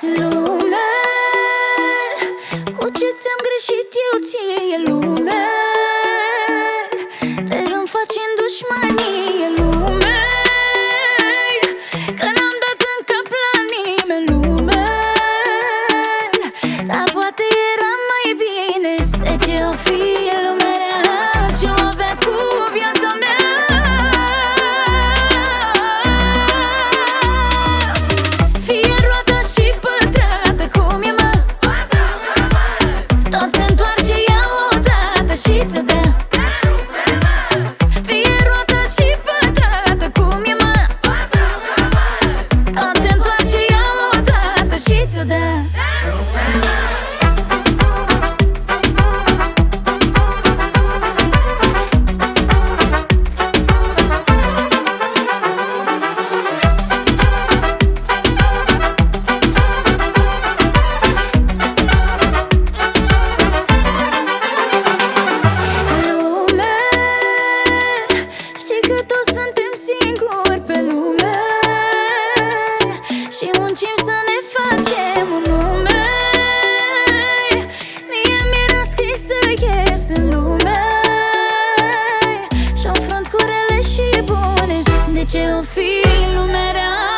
Lume Cu ce ți-am greșit eu ție lume? Te îmi faci în dușmanie lume Că n-am dat în cap la nimeni lume. Dar poate era mai bine De ce o fi toți suntem singuri pe lume Și muncim să ne facem un nume. Mie mi-era scris să ies în lume Și-o înfrunt cu rele și bune. De ce o fi lumea rea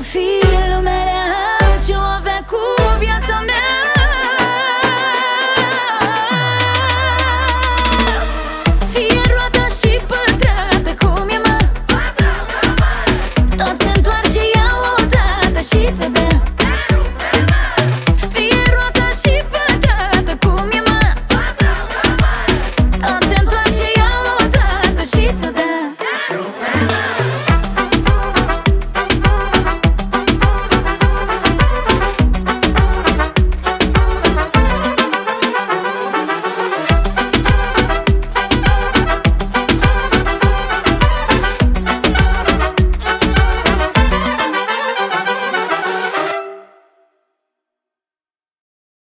fi lumea ce o avea cu viața mea.